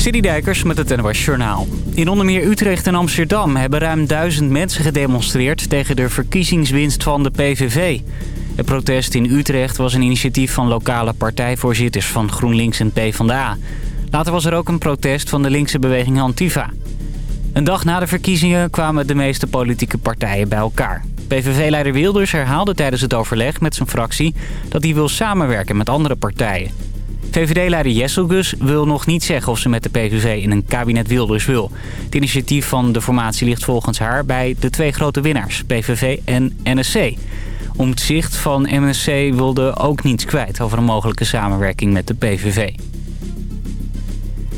Dijkers met het NOS Journaal. In onder meer Utrecht en Amsterdam hebben ruim duizend mensen gedemonstreerd... tegen de verkiezingswinst van de PVV. Het protest in Utrecht was een initiatief van lokale partijvoorzitters... van GroenLinks en PvdA. Later was er ook een protest van de linkse beweging Antifa. Een dag na de verkiezingen kwamen de meeste politieke partijen bij elkaar. PVV-leider Wilders herhaalde tijdens het overleg met zijn fractie... dat hij wil samenwerken met andere partijen... VVD-leider Jesselgus wil nog niet zeggen of ze met de PVV in een kabinet Wilders wil. Het initiatief van de formatie ligt volgens haar bij de twee grote winnaars, PVV en NSC. Omtzigt van NSC wilde ook niets kwijt over een mogelijke samenwerking met de PVV.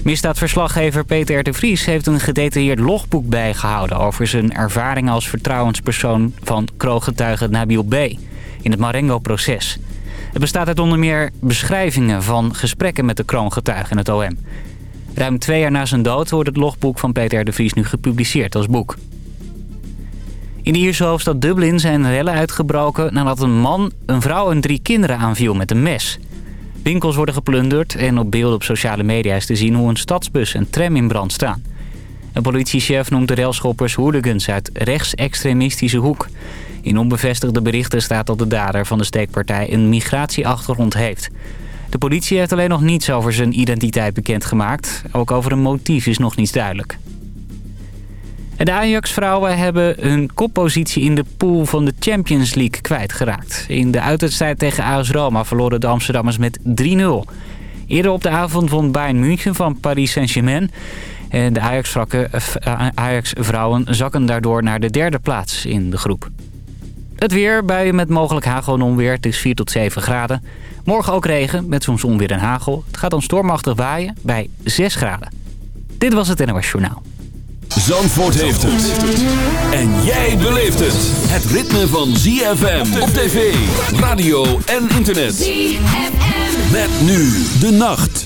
Misdaadverslaggever Peter R. de Vries heeft een gedetailleerd logboek bijgehouden... over zijn ervaring als vertrouwenspersoon van krooggetuige Nabil B. in het Marengo-proces. Het bestaat uit onder meer beschrijvingen van gesprekken met de kroongetuigen in het OM. Ruim twee jaar na zijn dood wordt het logboek van Peter de Vries nu gepubliceerd als boek. In de Ierse hoofdstad Dublin zijn rellen uitgebroken nadat een man een vrouw en drie kinderen aanviel met een mes. Winkels worden geplunderd en op beelden op sociale media is te zien hoe een stadsbus en tram in brand staan. Een politiechef noemt de relschoppers hooligans uit rechtsextremistische hoek. In onbevestigde berichten staat dat de dader van de steekpartij een migratieachtergrond heeft. De politie heeft alleen nog niets over zijn identiteit bekendgemaakt. Ook over een motief is nog niets duidelijk. de Ajax-vrouwen hebben hun koppositie in de pool van de Champions League kwijtgeraakt. In de uitwedstrijd tegen AS Roma verloren de Amsterdammers met 3-0. Eerder op de avond won Bayern München van Paris Saint-Germain. En de Ajax-vrouwen zakken daardoor naar de derde plaats in de groep. Het weer, buien met mogelijk hagel en onweer. Het is 4 tot 7 graden. Morgen ook regen, met soms onweer en hagel. Het gaat dan stormachtig waaien bij 6 graden. Dit was het NOS Journaal. Zandvoort heeft het. En jij beleeft het. Het ritme van ZFM op tv, radio en internet. ZFM. Met nu de nacht.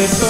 with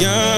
young.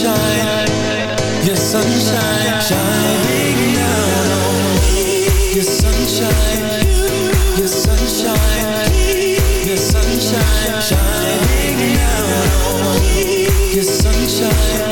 your sunshine, shining down. Your sunshine, your sunshine, your sunshine, shining down. Your sunshine.